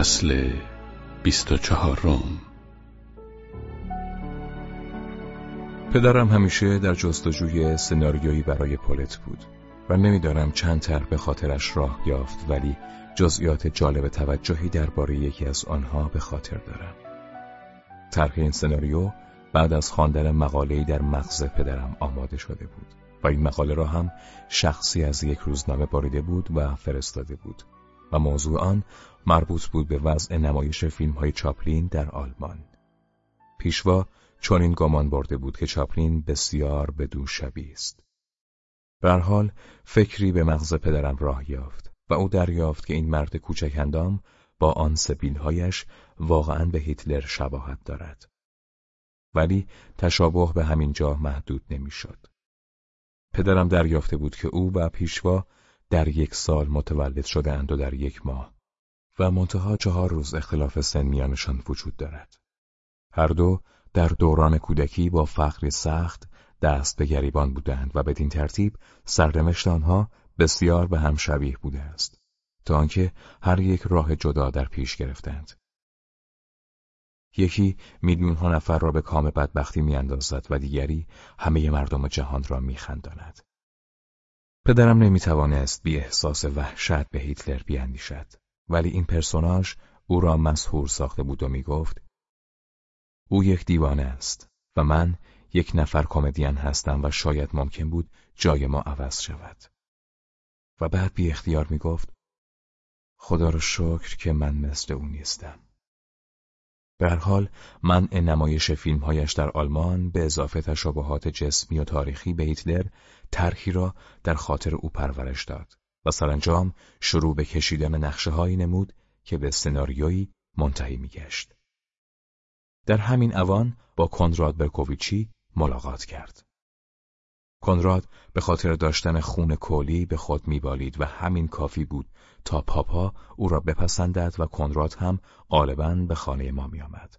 فصل بیست و چهارم پدرم همیشه در جستجوی سناریویی برای پولت بود و نمی‌دانم چند تر به خاطرش راه یافت ولی جزئیات جالب توجهی درباره یکی از آنها به خاطر دارم. طرح این سناریو بعد از خواندن مقاله‌ای در مغز پدرم آماده شده بود و این مقاله را هم شخصی از یک روزنامه باریده بود و فرستاده بود و موضوع آن مربوط بود به وضع نمایش فیلم های چاپلین در آلمان. پیشوا چنین گمان برده بود که چاپلین بسیار به دو شبیه است. به حال فکری به مغز پدرم راه یافت و او دریافت که این مرد کوچک اندام با آن سپیلهایش واقعا به هیتلر شباهت دارد. ولی تشابه به همین جا محدود نمی‌شد. پدرم دریافته بود که او و پیشوا در یک سال متولد شده اند و در یک ماه و منتها چهار روز اختلاف سن میانشان وجود دارد. هر دو در دوران کودکی با فقر سخت دست به گریبان بودند و بدین ترتیب سرنوشت آنها بسیار به هم شبیه بوده است تا آنکه هر یک راه جدا در پیش گرفتند. یکی میلیون ها نفر را به کام بدبختی میاندازد و دیگری همه مردم جهان را میخنداند. پدرم نمی‌توانست بی احساس وحشت به هیتلر بیاندیشد. ولی این پرسوناژ او را مسهور ساخته بود و می‌گفت او یک دیوانه است و من یک نفر کمدین هستم و شاید ممکن بود جای ما عوض شود. و بعد بی اختیار می گفت خدا را شکر که من مثل او نیستم. به حال من نمایش فیلمهایش در آلمان به اضافه تشابهات جسمی و تاریخی به هیتلر طرحی را در خاطر او پرورش داد و سرانجام شروع به کشیدن نقشه هایی نمود که به سناریویی منتهی میگشت. در همین اوان با کنراد برکوویچی ملاقات کرد. کنراد به خاطر داشتن خون کولی به خود میبالید و همین کافی بود تا پاپا او را بپسندد و کنراد هم غالبا به خانه ما میآمد.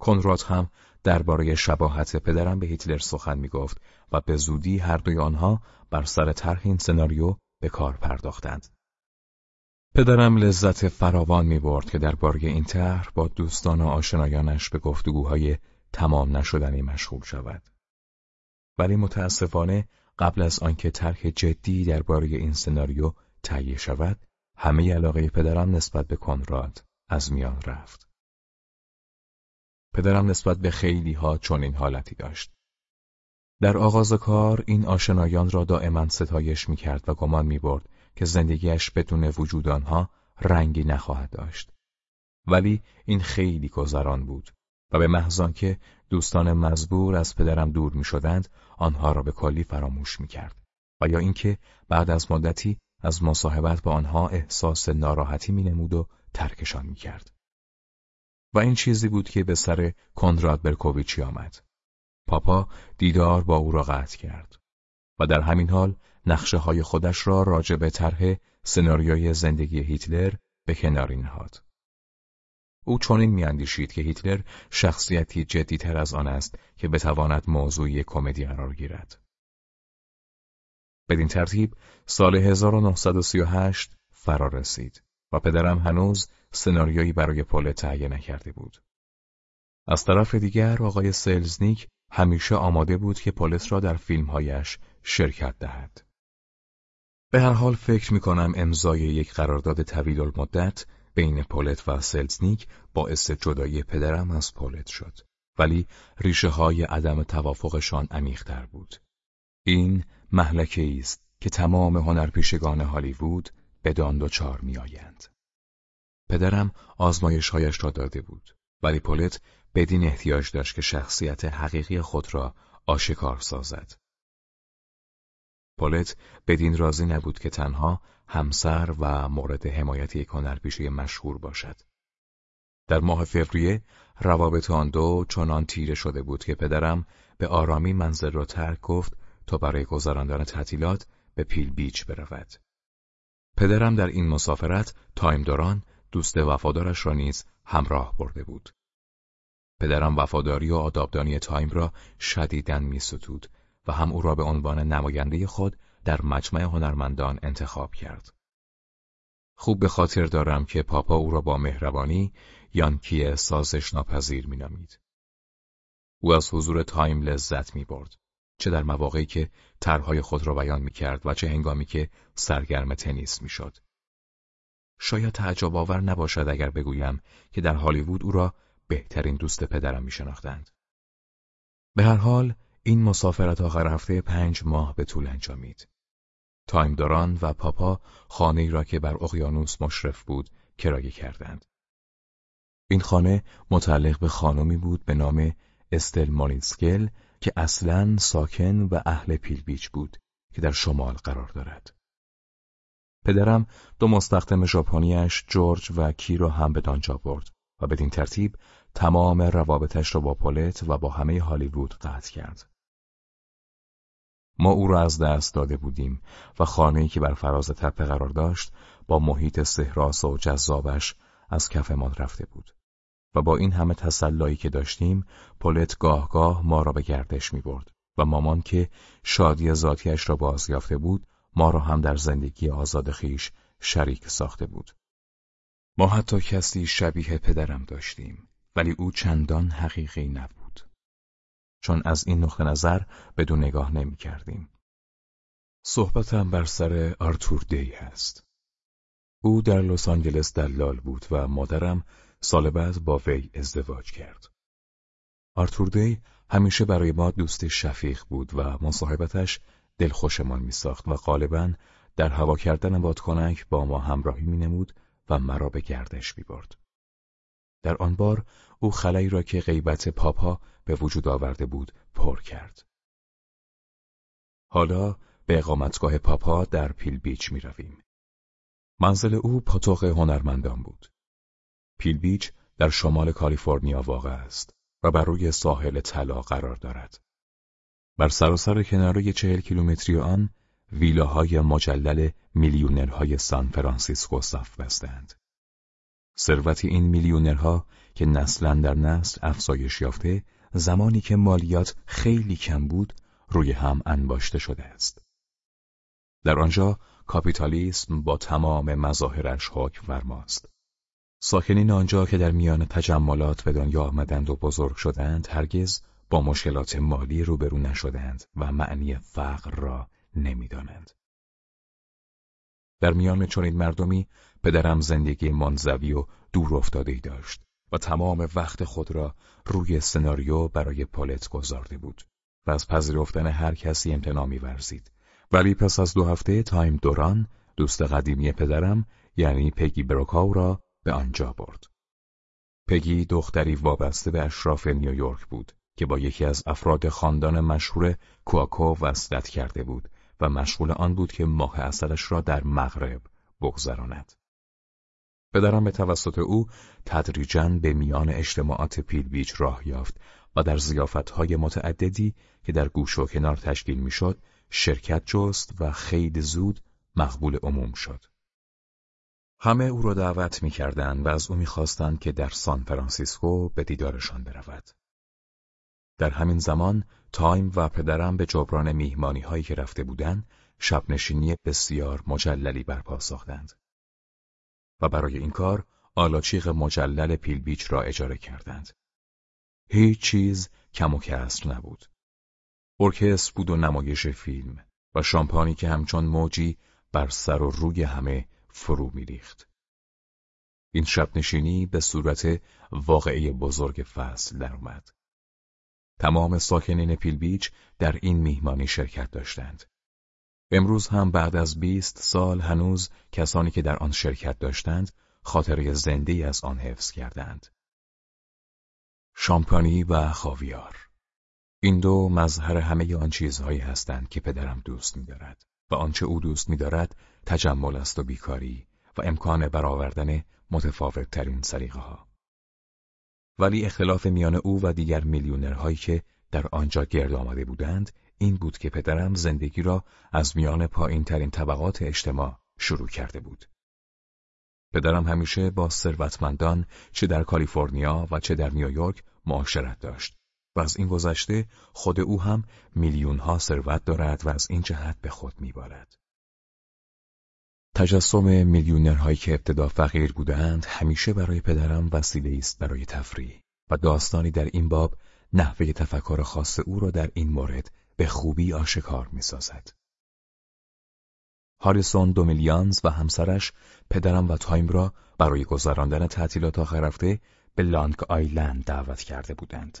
کنراد هم درباره شباهت پدرم به هیتلر سخن می‌گفت و به زودی هر دوی آنها بر سر طرح این سناریو به کار پرداختند. پدرم لذت فراوان می برد که درباره این طرح با دوستان و آشنایانش به گفتگوهای تمام نشدنی مشغول شود. ولی متاسفانه قبل از آنکه طرح جدی درباره این سناریو تهیه شود، همه علاقه پدرم نسبت به کنراد از میان رفت. پدرم نسبت به خیلی ها چنین حالتی داشت. در آغاز کار این آشنایان را دائما ستایش می کرد و گمان می برد که زندگیش بدون وجود آنها رنگی نخواهد داشت. ولی این خیلی گذران بود و به محض که دوستان مزبور از پدرم دور می شدند آنها را به کلی فراموش می کرد و یا اینکه بعد از مدتی از مصاحبت با آنها احساس ناراحتی می نمود و ترکشان می کرد. و این چیزی بود که به سر کندراد برکوویچی آمد. پاپا دیدار با او را قطع کرد و در همین حال نقشه های خودش را راجع به طرح سناریوی زندگی هیتلر به کناری نهاد. او چنین میاندیشید که هیتلر شخصیتی جدیتر از آن است که بتواند موضوعی کمدی قرار گیرد. بدین ترتیب سال 1938 فرا رسید و پدرم هنوز سناریویی برای پل تهیه نکرده بود. از طرف دیگر آقای سلزنیک همیشه آماده بود که پولت را در فیلمهایش شرکت دهد. به هر حال فکر می کنم امضای یک قرارداد طویل المدت بین پولت و سلزنیک باعث جدایی پدرم از پولت شد. ولی ریشه های عدم توافقشان عمیق‌تر بود. این محلکه است که تمام هنرپیشگان هالیوود به دان دچار میآیند. پدرم آزمایشهایش را داده بود ولی پولت بدین احتیاج داشت که شخصیت حقیقی خود را آشکار سازد. پولت بدین راضی نبود که تنها همسر و مورد حمایت یک هنرپیشه مشهور باشد. در ماه فوریه روابط آن دو چنان تیره شده بود که پدرم به آرامی منزل را ترک گفت تا برای گذراندن تعطیلات به پبل بیچ برود. پدرم در این مسافرت تایم دوران دوست وفادارش را نیز همراه برده بود. پدرم وفاداری و آدابدانی تایم را شدیداً می ستود و هم او را به عنوان نماینده خود در مجمع هنرمندان انتخاب کرد. خوب به خاطر دارم که پاپا او را با مهربانی یانکی سازش ناپذیر مینامید. او از حضور تایم لذت می برد. چه در مواقعی که طرحهای خود را بیان می کرد و چه هنگامی که سرگرم تنیس می شد. شاید تعجب آور نباشد اگر بگویم که در هالیوود او را بهترین دوست پدرم می شناختند. به هر حال این مسافرت آخر هفته پنج ماه به طول انجامید. تایم داران و پاپا خانه را که بر اقیانوس مشرف بود کرایه کردند. این خانه متعلق به خانمی بود به نام استل مارینسکل که اصلا ساکن و اهل پیل بیچ بود که در شمال قرار دارد. پدرم دو مستخدم ژاپنیاش جورج و کی را هم به دانجا برد و بدین ترتیب تمام روابطش را با پولت و با همه هالیوود قطع کرد. ما او را از دست داده بودیم و خانه‌ای که بر فراز تپه قرار داشت با محیط سهراس و جذابش از کفمان رفته بود. و با این همه تسلایی که داشتیم پولت گاه گاه ما را به گردش می برد و مامان که شادی ذاتیش را بازیافته بود ما را هم در زندگی آزاد خیش شریک ساخته بود. ما حتی کسی شبیه پدرم داشتیم ولی او چندان حقیقی نبود. چون از این نقطه نظر بدون نگاه نمی کردیم. صحبتم بر سر آرتور دی هست. او در لس آنجلس دلال بود و مادرم سال بعد با وی ازدواج کرد. آرتور دی همیشه برای ما دوست شفیق بود و مصاحبتش دلخوشمان میساخت و غالبا در هوا کردن بادکنک با ما همراهی مینمود و مرا به گردش می‌برد. در آن بار او خلایی را که غیبت پاپا به وجود آورده بود پر کرد. حالا به اقامتگاه پاپا در پیل بیچ می رویم. منزل او پاتوق هنرمندان بود. پیل بیچ در شمال کالیفرنیا واقع است و بر روی ساحل طلا قرار دارد. بر سراسر کناره چهل کیلومتری آن ویلاهای مجلل میلیونرهای سان فرانسیسکو صف بستند. ثروت این میلیونرها که نسلا در نسل افزایش یافته زمانی که مالیات خیلی کم بود روی هم انباشته شده است. در آنجا کاپیتالیسم با تمام مظاهرش حکم فرماست. ساکنین آنجا که در میان تجملات به دنیا آمدند و بزرگ شدند هرگز با مشکلات مالی روبرو نشدند و معنی فقر را نمی‌دانند. در میان چنین مردمی پدرم زندگی منزوی و دور افتاده داشت و تمام وقت خود را روی سناریو برای پولت گذارده بود و از پذیرفتن هر کسی امتناع ورزید. ولی پس از دو هفته تایم دوران دوست قدیمی پدرم یعنی پگی بروکاو را به آنجا برد. پگی دختری وابسته به اشراف نیویورک بود که با یکی از افراد خاندان مشهور کواکو وصلت کرده بود و مشغول آن بود که ماه عسلش را در مغرب بگذراند. پدرم به توسط او تدریجا به میان اجتماعات پبل بیچ راه یافت و در ضیافتهای متعددی که در گوشه و کنار تشکیل می‌شد شرکت جست و خیلی زود مقبول عموم شد. همه او را دعوت می‌کردند و از او می‌خواستند که در سان فرانسیسکو به دیدارشان برود. در همین زمان تایم و پدرم به جبران میهمانی هایی که رفته بودند شبنشینی بسیار مجللی برپا ساختند. و برای این کار آلاچیق مجلل پیلبیچ را اجاره کردند. هیچ چیز کم و کسر نبود. ارکستر بود و نمایش فیلم و شامپانی که همچون موجی بر سر و روی همه فرو میریخت. این شب نشینی به صورت واقعی بزرگ فصل در اومد. تمام ساکنین پیلبیچ در این میهمانی شرکت داشتند. امروز هم بعد از بیست سال هنوز کسانی که در آن شرکت داشتند خاطره زنده از آن حفظ کردند. شامپانی و خاویار این دو مظهر همه آن چیزهایی هستند که پدرم دوست می‌دارد و آنچه او دوست می‌دارد تجمل است و بیکاری و امکان برآوردن متفاوت ترین سریقه ها. ولی اختلاف میان او و دیگر میلیونرهایی که در آنجا گرد آمده بودند این بود که پدرم زندگی را از میان پایین ترین طبقات اجتماع شروع کرده بود. پدرم همیشه با ثروتمندان چه در کالیفرنیا و چه در نیویورک معاشرت داشت و از این گذشته خود او هم میلیون ها ثروت دارد و از این جهت به خود میبارد. تجسم میلیونرهایی که ابتدا فقیر بودند همیشه برای پدرم وسیله است برای تفریح و داستانی در این باب نحوه تفکر خاص او را در این مورد به خوبی آشکار می‌سازد. هاریسون دومیلیانز و همسرش پدرم و تایم را برای گذراندن تعطیلات آخر هفته به لانگ آیلند دعوت کرده بودند.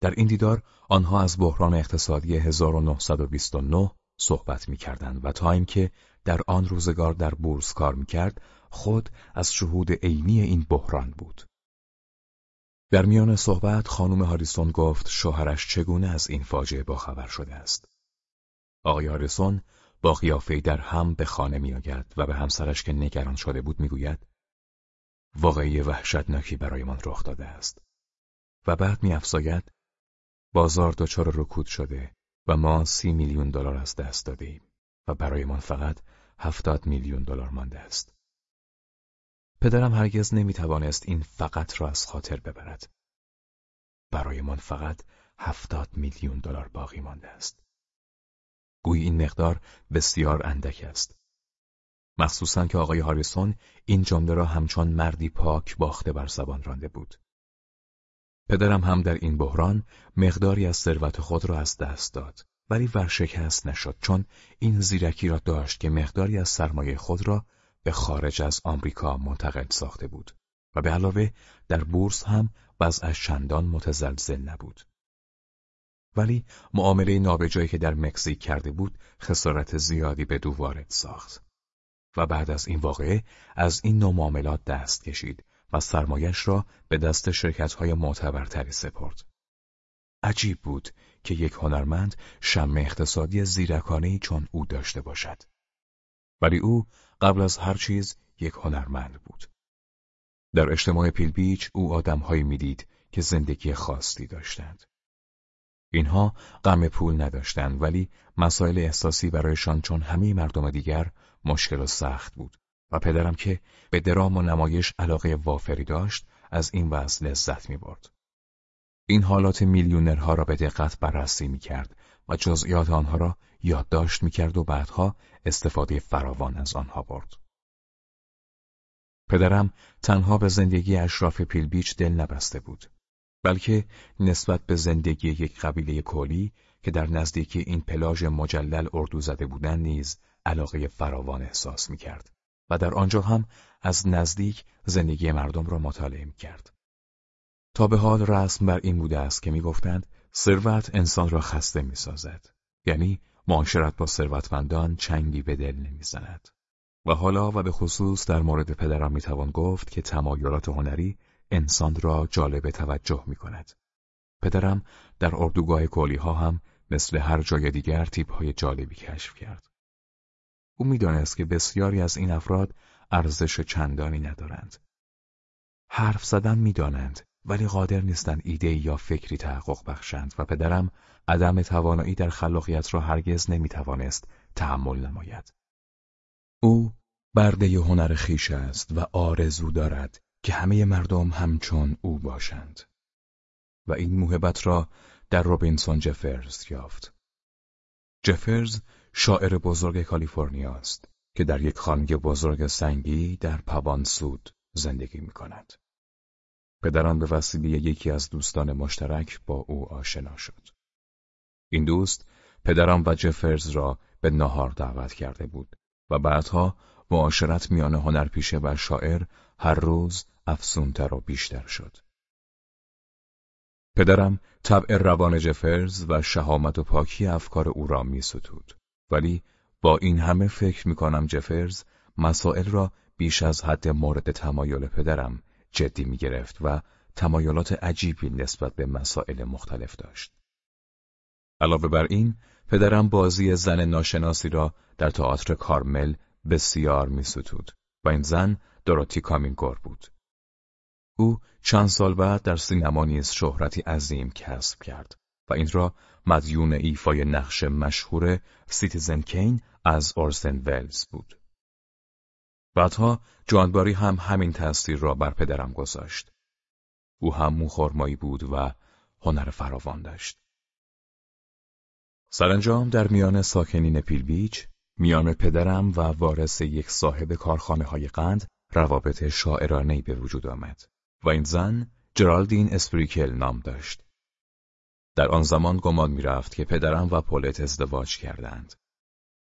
در این دیدار آنها از بحران اقتصادی 1929 صحبت می کردند و تایم که در آن روزگار در بورس کار می کرد خود از شهود عینی این بحران بود. در میان صحبت خانم هاریسون گفت شوهرش چگونه از این فاجعه باخبر شده است. آقای هاریسون با قیافه در هم به خانه میآید و به همسرش که نگران شده بود می‌گوید واقعی وحشتناکی برایمان رخ داده است و بعد میافزاید بازار دچار رکود شده و ما سی میلیون دلار از دست دادیم و برایمان فقط هفتاد میلیون دلار مانده است. پدرم هرگز نمی‌توانست این فقط را از خاطر ببرد. برایمان فقط هفتاد میلیون دلار باقی مانده است. گویی این مقدار بسیار اندک است. مخصوصا که آقای هاریسون این جمله را همچون مردی پاک باخته بر زبان رانده بود. پدرم هم در این بحران مقداری از ثروت خود را از دست داد ولی ورشکست نشد چون این زیرکی را داشت که مقداری از سرمایه خود را به خارج از آمریکا منتقل ساخته بود و به علاوه در بورس هم وضعش چندان متزلزل نبود. ولی معامله نابجایی که در مکزیک کرده بود خسارت زیادی به دو وارد ساخت و بعد از این واقعه از این نوع معاملات دست کشید و سرمایش را به دست شرکت‌های معتبرتری سپرد. عجیب بود که یک هنرمند شم اقتصادی زیرکانهی چون او داشته باشد. ولی او قبل از هر چیز یک هنرمند بود. در اجتماع پیلبیچ او آدمهایی می‌دید که زندگی خاصی داشتند. اینها غم پول نداشتند ولی مسائل احساسی برایشان چون همه مردم دیگر مشکل و سخت بود و پدرم که به درام و نمایش علاقه وافری داشت از این وضع لذت می برد. این حالات میلیونرها را به دقت بررسی می کرد و جزئیات آنها را یادداشت می کرد و بعدها استفاده فراوان از آنها برد. پدرم تنها به زندگی اشراف پیلبیچ دل نبسته بود. بلکه نسبت به زندگی یک قبیله کولی که در نزدیکی این پلاژ مجلل اردو زده بودن نیز علاقه فراوان احساس می کرد و در آنجا هم از نزدیک زندگی مردم را مطالعه می کرد. تا به حال رسم بر این بوده است که می‌گفتند ثروت انسان را خسته می سازد. یعنی معاشرت با ثروتمندان چنگی به دل نمی‌زند. و حالا و به خصوص در مورد پدرم می‌توان گفت که تمایلات هنری انسان را جالب توجه می کند. پدرم در اردوگاه کولی ها هم مثل هر جای دیگر تیپ های جالبی کشف کرد. او می‌دانست که بسیاری از این افراد ارزش چندانی ندارند. حرف زدن می‌دانند ولی قادر نیستند ایده یا فکری تحقق بخشند و پدرم عدم توانایی در خلاقیت را هرگز نمی‌توانست تحمل نماید. او برده هنر خیش است و آرزو دارد که همه مردم همچون او باشند و این موهبت را در روبینسون جفرز یافت. جفرز شاعر بزرگ کالیفرنیا است که در یک خانگی بزرگ سنگی در پوان سود زندگی می کند. پدران به وسیله یکی از دوستان مشترک با او آشنا شد. این دوست پدرم و جفرز را به نهار دعوت کرده بود و بعدها معاشرت میان هنرپیشه و شاعر هر روز افسونتر و بیشتر شد. پدرم طبع روان جفرز و شهامت و پاکی افکار او را می ستود. ولی با این همه فکر می کنم جفرز مسائل را بیش از حد مورد تمایل پدرم جدی می گرفت و تمایلات عجیبی نسبت به مسائل مختلف داشت. علاوه بر این، پدرم بازی زن ناشناسی را در تئاتر کارمل بسیار می ستود و این زن دوراتی کامینگور بود. او چند سال بعد در سینما نیز شهرتی عظیم کسب کرد و این را مدیون ایفای نقش مشهور سیتیزن کین از اورسن ولز بود. بعدها جانباری هم همین تاثیر را بر پدرم گذاشت. او هم موخورمایی بود و هنر فراوان داشت. سرانجام در میان ساکنین پبل بیچ میان پدرم و وارث یک صاحب کارخانه های قند روابط شاعرانه به وجود آمد و این زن جرالدین اسپریکل نام داشت. در آن زمان گمان می‌رفت که پدرم و پولت ازدواج کردند.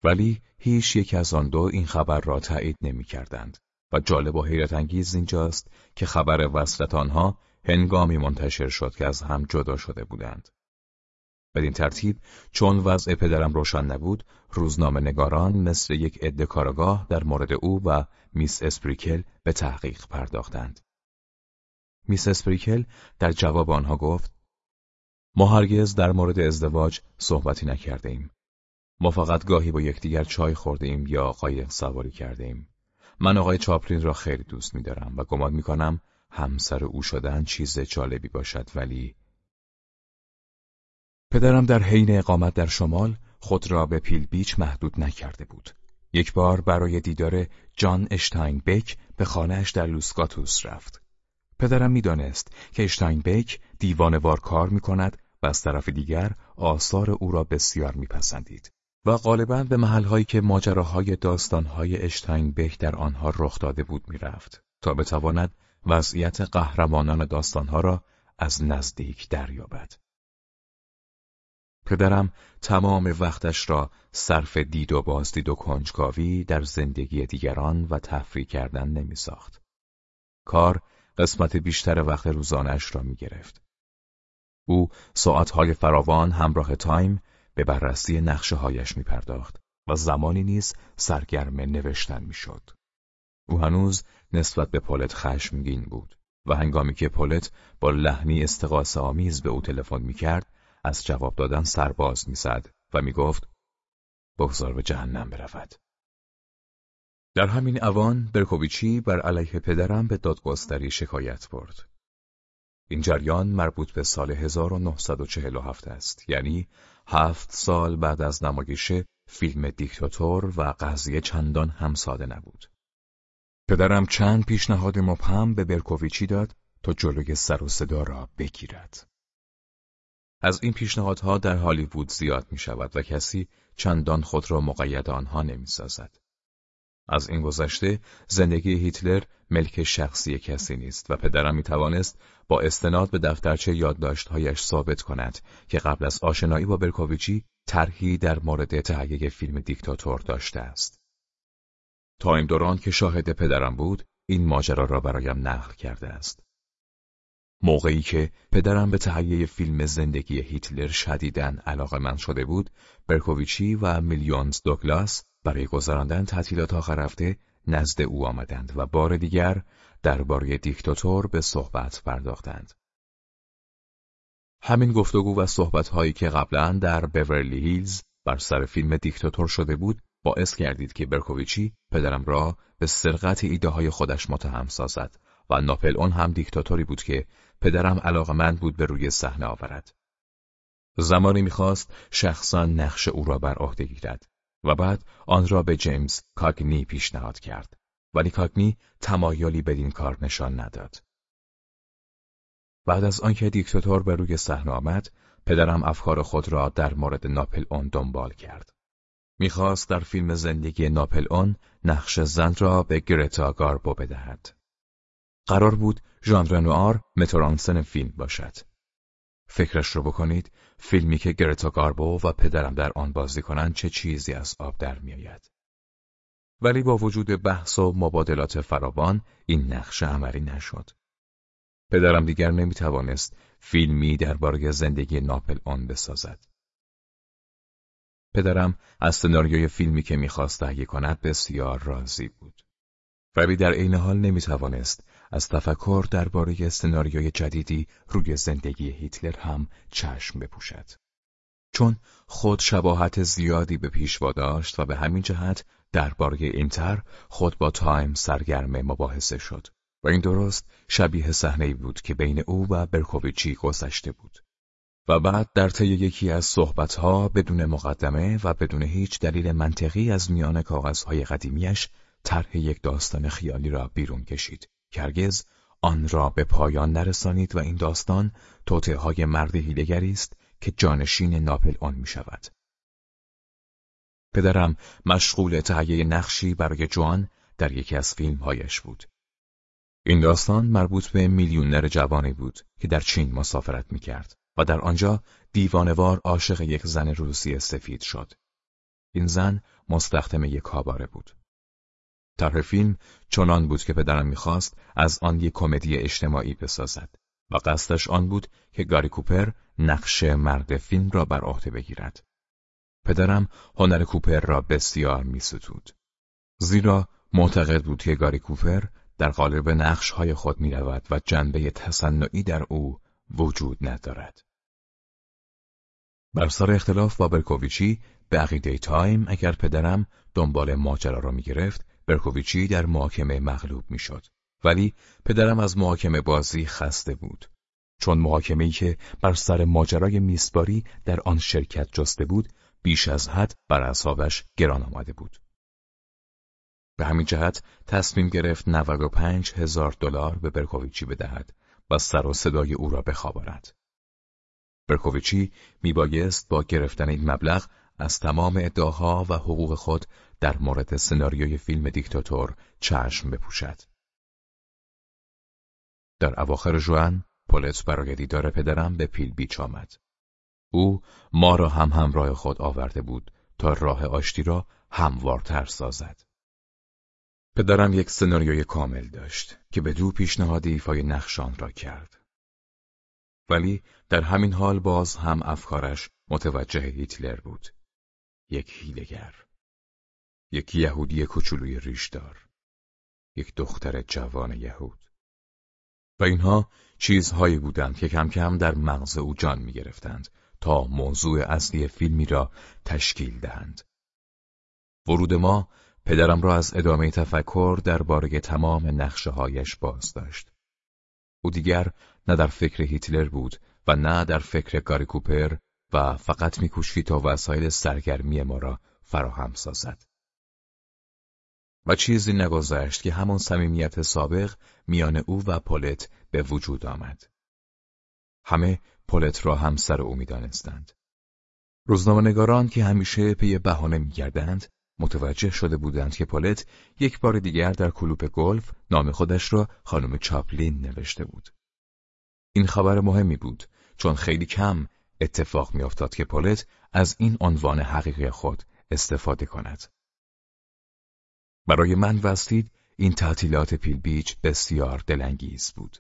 ولی هیچ یک از آن دو این خبر را تایید نمی کردند و جالب و حیرت انگیز اینجاست که خبر وصلت آنها هنگامی منتشر شد که از هم جدا شده بودند. بدین ترتیب چون وضع پدرم روشن نبود روزنامه نگاران مثل یک عده کارگاه در مورد او و میس اسپریکل به تحقیق پرداختند. میس اسپریکل در جواب آنها گفت ما هرگز در مورد ازدواج صحبتی نکرده ایم. ما فقط گاهی با یکدیگر چای خورده ایم یا قایق سواری کرده ایم. من آقای چاپلین را خیلی دوست می دارم و گمان می کنم همسر او شدن چیز جالبی باشد ولی پدرم در حین اقامت در شمال خود را به پیل بیچ محدود نکرده بود. یک بار برای دیدار جان اشتاین بک به خانهش در لوسکاتوس رفت. پدرم می‌دانست که اشتاین بک دیوانوار کار می کند و از طرف دیگر آثار او را بسیار میپسندید و غالبا به محلهایی که ماجراهای داستانهای اشتاین بک در آنها رخ داده بود می‌رفت تا بتواند وضعیت قهرمانان داستانها را از نزدیک دریابد. پدرم تمام وقتش را صرف دید و بازدید و کنجکاوی در زندگی دیگران و تفریح کردن نمی ساخت. کار قسمت بیشتر وقت روزانش را می گرفت. او ساعتهای فراوان همراه تایم به بررسی نقشه هایش می پرداخت و زمانی نیز سرگرم نوشتن می شد. او هنوز نسبت به پولت خشمگین بود و هنگامی که پولت با لحنی استقاس آمیز به او تلفن می کرد از جواب دادن سرباز می‌زد و می‌گفت بگذار به جهنم برود. در همین اوان برکوویچی بر علیه پدرم به دادگستری شکایت برد. این جریان مربوط به سال 1947 است یعنی هفت سال بعد از نمایش فیلم دیکتاتور و قضیه چندان هم ساده نبود. پدرم چند پیشنهاد مبهم به برکوویچی داد تا جلوی سر و صدا را بگیرد. از این پیشنهادها در هالیوود زیاد می شود و کسی چندان خود را مقید آنها نمی سازد. از این گذشته زندگی هیتلر ملک شخصی کسی نیست و پدرم می توانست با استناد به دفترچه یادداشتهایش ثابت کند که قبل از آشنایی با برکوویچی طرحی در مورد تهیه فیلم دیکتاتور داشته است. تا این دوران که شاهد پدرم بود این ماجرا را برایم نقل کرده است. موقعی که پدرم به تهیه فیلم زندگی هیتلر شدیداً علاقه من شده بود، برکوویچی و میلیونز دوگلاس برای گذراندن تعطیلات آخر رفته نزد او آمدند و بار دیگر درباره دیکتاتور به صحبت پرداختند. همین گفتگو و صحبتهایی که قبلا در بورلی هیلز بر سر فیلم دیکتاتور شده بود باعث کردید که برکوویچی پدرم را به سرقت ایده های خودش متهم سازد و ناپل اون هم دیکتاتوری بود که پدرم علاقمند بود به روی صحنه آورد. زمانی می‌خواست شخصا نقش او را بر عهده گیرد و بعد آن را به جیمز کاگنی پیشنهاد کرد ولی کاگنی تمایلی بدین کار نشان نداد. بعد از آنکه دیکتاتور به روی صحنه آمد، پدرم افکار خود را در مورد ناپل اون دنبال کرد. می‌خواست در فیلم زندگی ناپل اون نقش زن را به گرتا گاربو بدهد. قرار بود ژانر نوار مترانسن فیلم باشد. فکرش رو بکنید فیلمی که گرتا گاربو و پدرم در آن بازی کنند چه چیزی از آب در میآید. ولی با وجود بحث و مبادلات فراوان این نقشه عملی نشد. پدرم دیگر نمی‌توانست فیلمی درباره زندگی ناپل آن بسازد. پدرم از سناریوی فیلمی که می‌خواست تهیه کند بسیار راضی بود. ولی در عین حال نمی‌توانست از تفکر درباره سناریوی جدیدی روی زندگی هیتلر هم چشم بپوشد. چون خود شباهت زیادی به پیشوا داشت و به همین جهت درباره اینتر خود با تایم سرگرم مباحثه شد و این درست شبیه صحنه‌ای بود که بین او و برکوویچی گذشته بود. و بعد در طی یکی از صحبتها بدون مقدمه و بدون هیچ دلیل منطقی از میان کاغذهای قدیمیش طرح یک داستان خیالی را بیرون کشید کرگز آن را به پایان نرسانید و این داستان توطعه های مرد هیلگری است که جانشین ناپل آن می شود. پدرم مشغول تهیه نقشی برای جوان در یکی از فیلمهایش بود. این داستان مربوط به میلیونر جوانی بود که در چین مسافرت می‌کرد و در آنجا دیوانوار عاشق یک زن روسی سفید شد. این زن مستخدم یک کاباره بود. طرح فیلم چنان بود که پدرم می‌خواست از آن یک کمدی اجتماعی بسازد و قصدش آن بود که گاری کوپر نقش مرد فیلم را بر عهده بگیرد. پدرم هنر کوپر را بسیار میستود. زیرا معتقد بود که گاری کوپر در قالب نقش های خود می رود و جنبه تصنعی در او وجود ندارد. بر سر اختلاف با برکوویچی به عقیده تایم اگر پدرم دنبال ماجرا را می گرفت برکوویچی در محاکمه مغلوب می شد. ولی پدرم از محاکمه بازی خسته بود. چون محاکمه‌ای که بر سر ماجرای میسباری در آن شرکت جسته بود بیش از حد بر اعصابش گران آمده بود. به همین جهت تصمیم گرفت 95 هزار دلار به برکوویچی بدهد و سر و صدای او را بخواباند. برکوویچی میبایست با گرفتن این مبلغ از تمام ادعاها و حقوق خود در مورد سناریوی فیلم دیکتاتور چشم بپوشد. در اواخر جوان پولت برای دیدار پدرم به پیل بیچ آمد. او ما را هم همراه خود آورده بود تا راه آشتی را هموارتر سازد. پدرم یک سناریوی کامل داشت که به دو پیشنهاد ایفای نقشان را کرد. ولی در همین حال باز هم افکارش متوجه هیتلر بود. یک هیلگر. یک یهودی کوچولوی ریشدار. یک دختر جوان یهود. و اینها چیزهایی بودند که کم کم در مغز او جان می گرفتند تا موضوع اصلی فیلمی را تشکیل دهند. ورود ما پدرم را از ادامه تفکر درباره تمام نقشه هایش باز داشت. او دیگر نه در فکر هیتلر بود و نه در فکر گاری کوپر و فقط میکوشید تا وسایل سرگرمی ما را فراهم سازد. و چیزی نگذشت که همان صمیمیت سابق میان او و پولت به وجود آمد. همه پولت را همسر او می‌دانستند. روزنامه‌نگاران که همیشه پی بهانه میگردند متوجه شده بودند که پولت یک بار دیگر در کلوپ گلف نام خودش را خانم چاپلین نوشته بود. این خبر مهمی بود چون خیلی کم اتفاق میافتاد که پولت از این عنوان حقیقی خود استفاده کند. برای من وستید این تعطیلات پیل بیچ بسیار دلانگیز بود.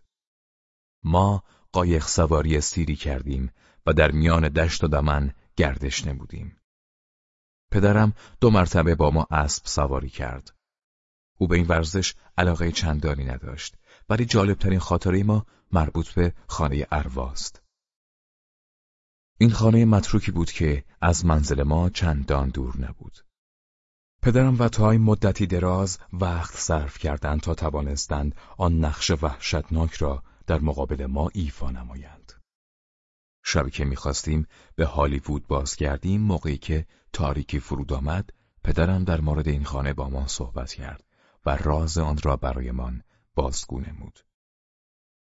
ما قایق سواری سیری کردیم و در میان دشت و دمن گردش نمودیم. پدرم دو مرتبه با ما اسب سواری کرد. او به این ورزش علاقه چندانی نداشت ولی جالبترین خاطره ما مربوط به خانه ارواست. این خانه متروکی بود که از منزل ما چندان دور نبود. پدرم و تای مدتی دراز وقت صرف کردند تا توانستند آن نقش وحشتناک را در مقابل ما ایفا نمایند. شبی که می‌خواستیم به هالیوود بازگردیم موقعی که تاریکی فرود آمد پدرم در مورد این خانه با ما صحبت کرد و راز آن را برایمان بازگو نمود.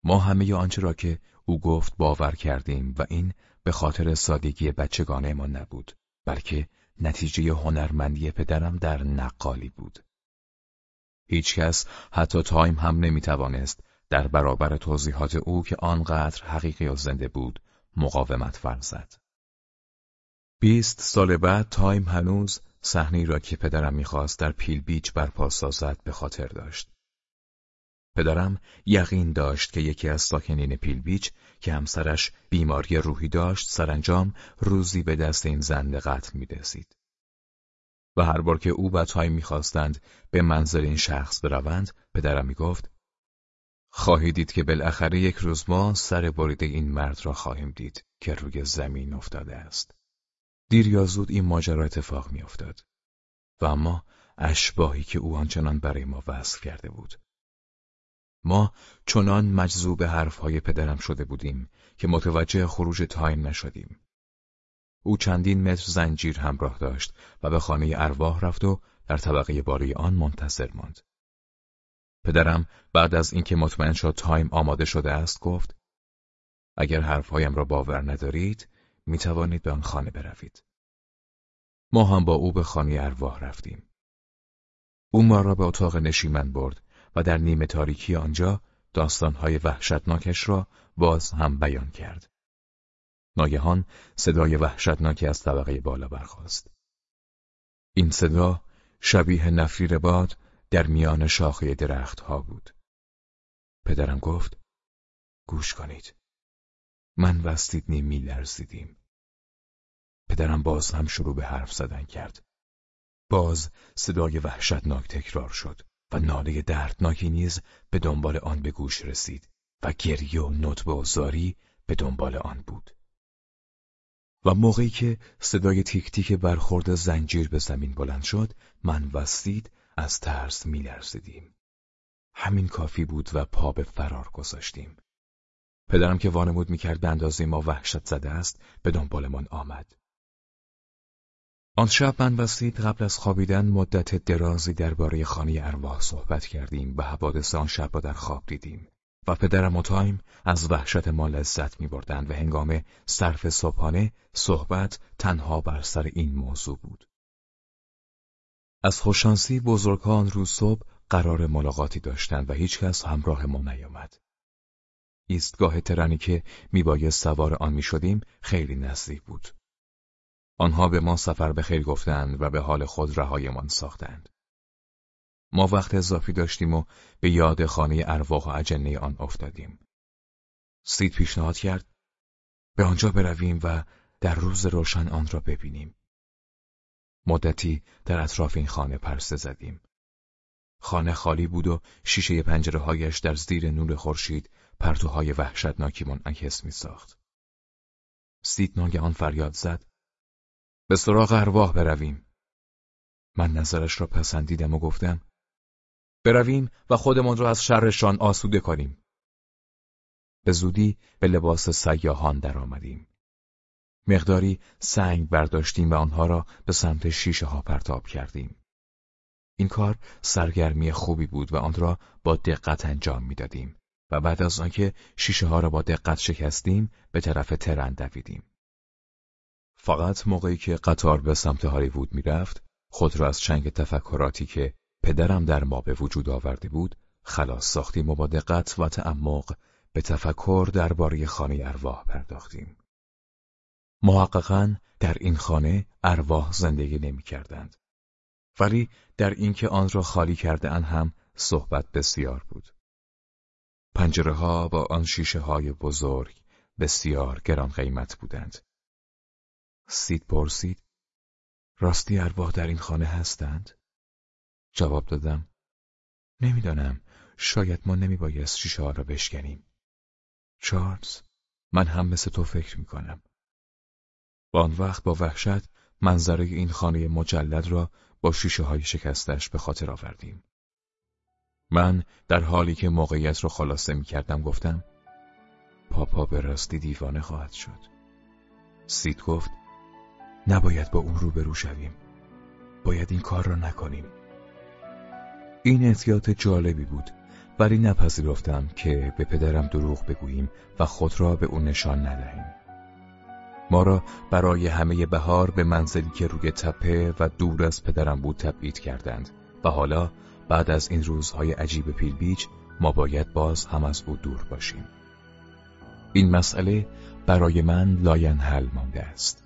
ما همه آنچه را که او گفت باور کردیم و این به خاطر سادگی بچگانه ما نبود بلکه نتیجه هنرمندی پدرم در نقالی بود. هیچکس حتی تایم هم نمی‌توانست در برابر توضیحات او که آنقدر حقیقی و زنده بود مقاومت ورزد. بیست سال بعد تایم هنوز صحنه‌ای را که پدرم می‌خواست در پبل بیچ برپا سازد به خاطر داشت. پدرم یقین داشت که یکی از ساکنین پیل بیچ که همسرش بیماری روحی داشت سرانجام روزی به دست این زن قتل می‌رسید. و هر بار که او و تایم می‌خواستند به منزل این شخص بروند پدرم می‌گفت خواهید دید که بالاخره یک روز ما سر بریده این مرد را خواهیم دید که روی زمین افتاده است. دیر یا زود این ماجرا اتفاق میافتاد. و اما اشباحی که او آنچنان برای ما وصف کرده بود. ما چنان مجذوب حرفهای پدرم شده بودیم که متوجه خروج تایم نشدیم. او چندین متر زنجیر همراه داشت و به خانه ارواح رفت و در طبقه بالایی آن منتظر ماند. پدرم بعد از اینکه مطمئن شد تایم آماده شده است گفت اگر حرفهایم را باور ندارید می توانید به آن خانه بروید. ما هم با او به خانه ارواح رفتیم. او ما را به اتاق نشیمن برد و در نیمه تاریکی آنجا داستانهای وحشتناکش را باز هم بیان کرد. ناگهان صدای وحشتناکی از طبقه بالا برخاست. این صدا شبیه نفیر باد در میان شاخه درختها بود. پدرم گفت گوش کنید. من و سیدنی می لرزیدیم. پدرم باز هم شروع به حرف زدن کرد. باز صدای وحشتناک تکرار شد و ناله دردناکی نیز به دنبال آن به گوش رسید و گریه و نطبه و زاری به دنبال آن بود. و موقعی که صدای تیک تیک برخورد زنجیر به زمین بلند شد من و سید از ترس میلرزیدیم. همین کافی بود و پا به فرار گذاشتیم. پدرم که وانمود می‌کرد به اندازه ما وحشت زده است به دنبالمان آمد. آن شب من و سید قبل از خوابیدن مدت درازی درباره خانه ارواح صحبت کردیم و حوادث آن شب را در خواب دیدیم و پدرم و تایم از وحشت ما لذت می بردند و هنگام صرف صبحانه صحبت تنها بر سر این موضوع بود. از خوشانسی بزرگان روز صبح قرار ملاقاتی داشتند و هیچکس همراه ما نیامد. ایستگاه ترنی که میبایست سوار آن می شدیم خیلی نزدیک بود. آنها به ما سفر به خیر گفتند و به حال خود رهایمان ساختند. ما وقت اضافی داشتیم و به یاد خانه ارواح و اجنه آن افتادیم. سید پیشنهاد کرد به آنجا برویم و در روز روشن آن را ببینیم. مدتی در اطراف این خانه پرسه زدیم. خانه خالی بود و شیشه پنجره هایش در زیر نور خورشید پرتوهای وحشتناکی منعکس می ساخت. سید آن فریاد زد. به سراغ ارواح برویم. من نظرش را پسندیدم و گفتم برویم و خودمان را از شرشان آسوده کنیم. به زودی به لباس سیاهان درآمدیم. مقداری سنگ برداشتیم و آنها را به سمت شیشه ها پرتاب کردیم. این کار سرگرمی خوبی بود و آن را با دقت انجام می‌دادیم و بعد از آنکه شیشه ها را با دقت شکستیم به طرف ترن دویدیم. فقط موقعی که قطار به سمت هالیوود می‌رفت خود را از چنگ تفکراتی که پدرم در ما به وجود آورده بود خلاص ساختیم و با دقت و تعمق به تفکر درباره خانه ارواح پرداختیم. محققا در این خانه ارواح زندگی نمی کردند. ولی در اینکه آن را خالی کرده ان هم صحبت بسیار بود. پنجره ها با آن شیشه های بزرگ بسیار گران قیمت بودند. سید پرسید راستی ارواح در این خانه هستند؟ جواب دادم نمی‌دانم شاید ما نمیبایست شیشه ها را بشکنیم. چارلز من هم مثل تو فکر می‌کنم. و آن وقت با وحشت منظره این خانه مجلد را با شیشه های شکستش به خاطر آوردیم. من در حالی که موقعیت را خلاصه می کردم گفتم پاپا به راستی دیوانه خواهد شد. سید گفت نباید با اون روبرو شویم. باید این کار را نکنیم. این احتیاط جالبی بود ولی نپذیرفتم که به پدرم دروغ بگوییم و خود را به او نشان ندهیم. ما را برای همه بهار به منزلی که روی تپه و دور از پدرم بود تبعید کردند و حالا بعد از این روزهای عجیب پیلبیچ ما باید باز هم از او دور باشیم. این مسئله برای من لاین حل مانده است.